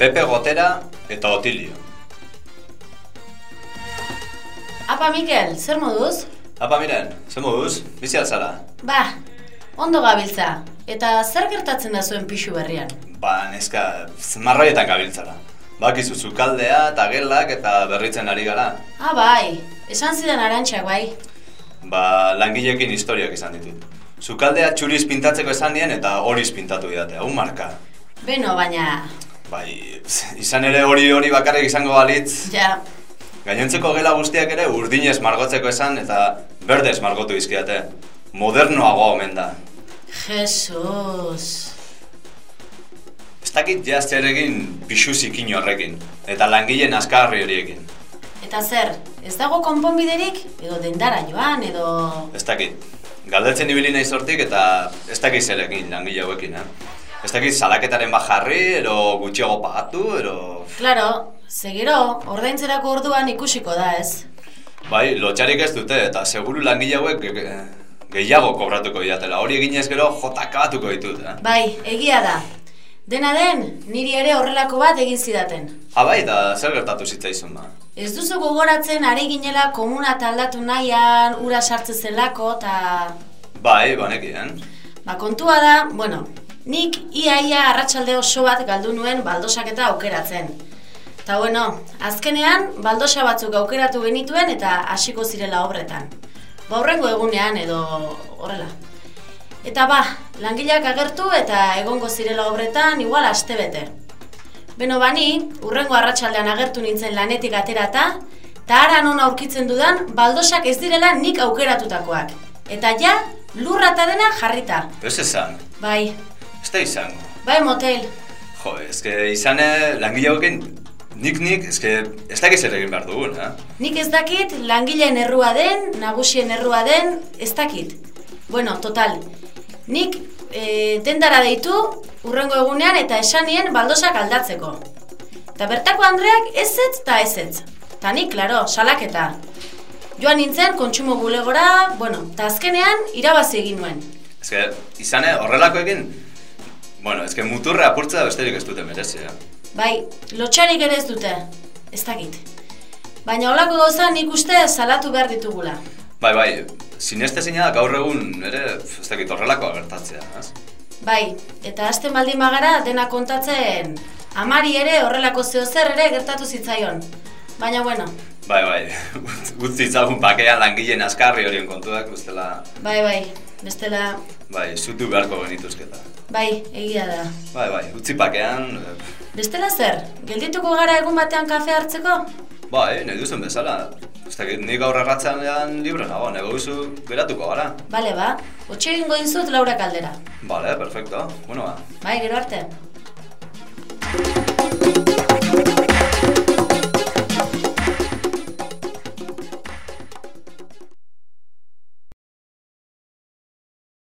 Pepe Gotera eta Otilio. Apa Mikel, zer moduz? Apa miren, zer moduz? Bizi alzara? Ba, ondo gabiltza. Eta zer gertatzen da zuen pixu berrian? Ba, neska, marroietan gabiltzara. Bakizu zukaldea eta gelak eta berritzen ari gara. Ah, bai, esan zidan arantxak, bai. Ba, langileekin historiak izan ditut. Zukaldea txuriz pintatzeko esan nien eta horiz pintatu didate, hau marka. Beno, baina... Bai, izan ere hori hori bakarrik izango balitz. Ja, Gainontzeko gela guztiak ere urdinez margotzeko esan eta berdez margotu izkiate. Modernoagoa omen da. Jesus... Ez dakit jazter egin pixu zikin horrekin, eta langileen askarri horiekin. Eta zer, ez dago konponbiderik? Edo dendara joan, edo... Ez dakit. Galdetzen ibili nahi sortik eta ez dakit zer langile hauekin, eh? Ez dakit salaketaren bat jarri, ero gutxiago pagatu, ero... Claro, segero, ordaintzerako orduan ikusiko da, ez? Bai, lotxarik ez dute, eta seguru langile hauek ge- ge- gehiago kobratuko diatela. Hori eginez gero jotakatuko ditut, eh? Bai, egia da. Dena den, niri ere horrelako bat egin zidaten. Ah, bai, da zer gertatu zitzaizun ba? Ez duzu gogoratzen ari ginela komuna taldatu nahian, ura sartzen zelako, eta... Bai, banekien. Ba, kontua da, bueno, nik ia-ia arratsalde oso bat galdu nuen baldosaketa aukeratzen. Ta bueno, azkenean baldosa batzuk aukeratu genituen eta hasiko zirela obretan. Ba, horrengo egunean edo horrela. Eta ba, langileak agertu eta egongo zirela obretan igual astebete. Beno bani, urrengo arratsaldean agertu nintzen lanetik aterata, eta ara non aurkitzen dudan, baldosak ez direla nik aukeratutakoak. Eta ja, lurra dena jarrita. Ez esan, Bai, ez da izango. bai motel. Jo, ezke izane langile hauekin nik nik, ezke ez dakiz zer egin behar dugun, eh? Nik ez dakit langileen errua den, nagusien errua den, ez dakit. Bueno, total. Nik e, dendara deitu urrengo egunean eta esanien baldosak aldatzeko. Eta bertako Andreak ez ez eta ez ez. Ta nik, klaro, salaketa. Joan nintzen kontsumo bulegora, bueno, eta azkenean irabazi egin nuen. Ezke izane horrelakoekin, bueno, ezke muturre apurtzea besterik ez dute merezi, eh? Bai, lotxarik ere ez dute, ez dakit. Baina holako gauza nik uste salatu behar ditugula. Bai, bai, sineste da gaur egun ere, ez dakit horrelakoa gertatzea, ez? Bai, eta hasten baldin bagara dena kontatzen amari ere horrelako zeo zer ere gertatu zitzaion. Baina bueno, Bai, bai, utzi itzagun bakean langileen askarri horien kontuak, bestela, bai bai, bestela, bai, zutu beharko genituzketa. bai, egia da. Bai, bai, utzi pakean, eh, Bestela zer, geldituko gara egun batean kafe hartzeko? bai, nahi duzen bezala. Ez dakit, nik gaur erratzean libre nago, nego duzu geratuko gara. Bale ba, hotxe egingo dizut Laura kaldera. Vale, perfecto. Bueno, ba. Bai, gero arte.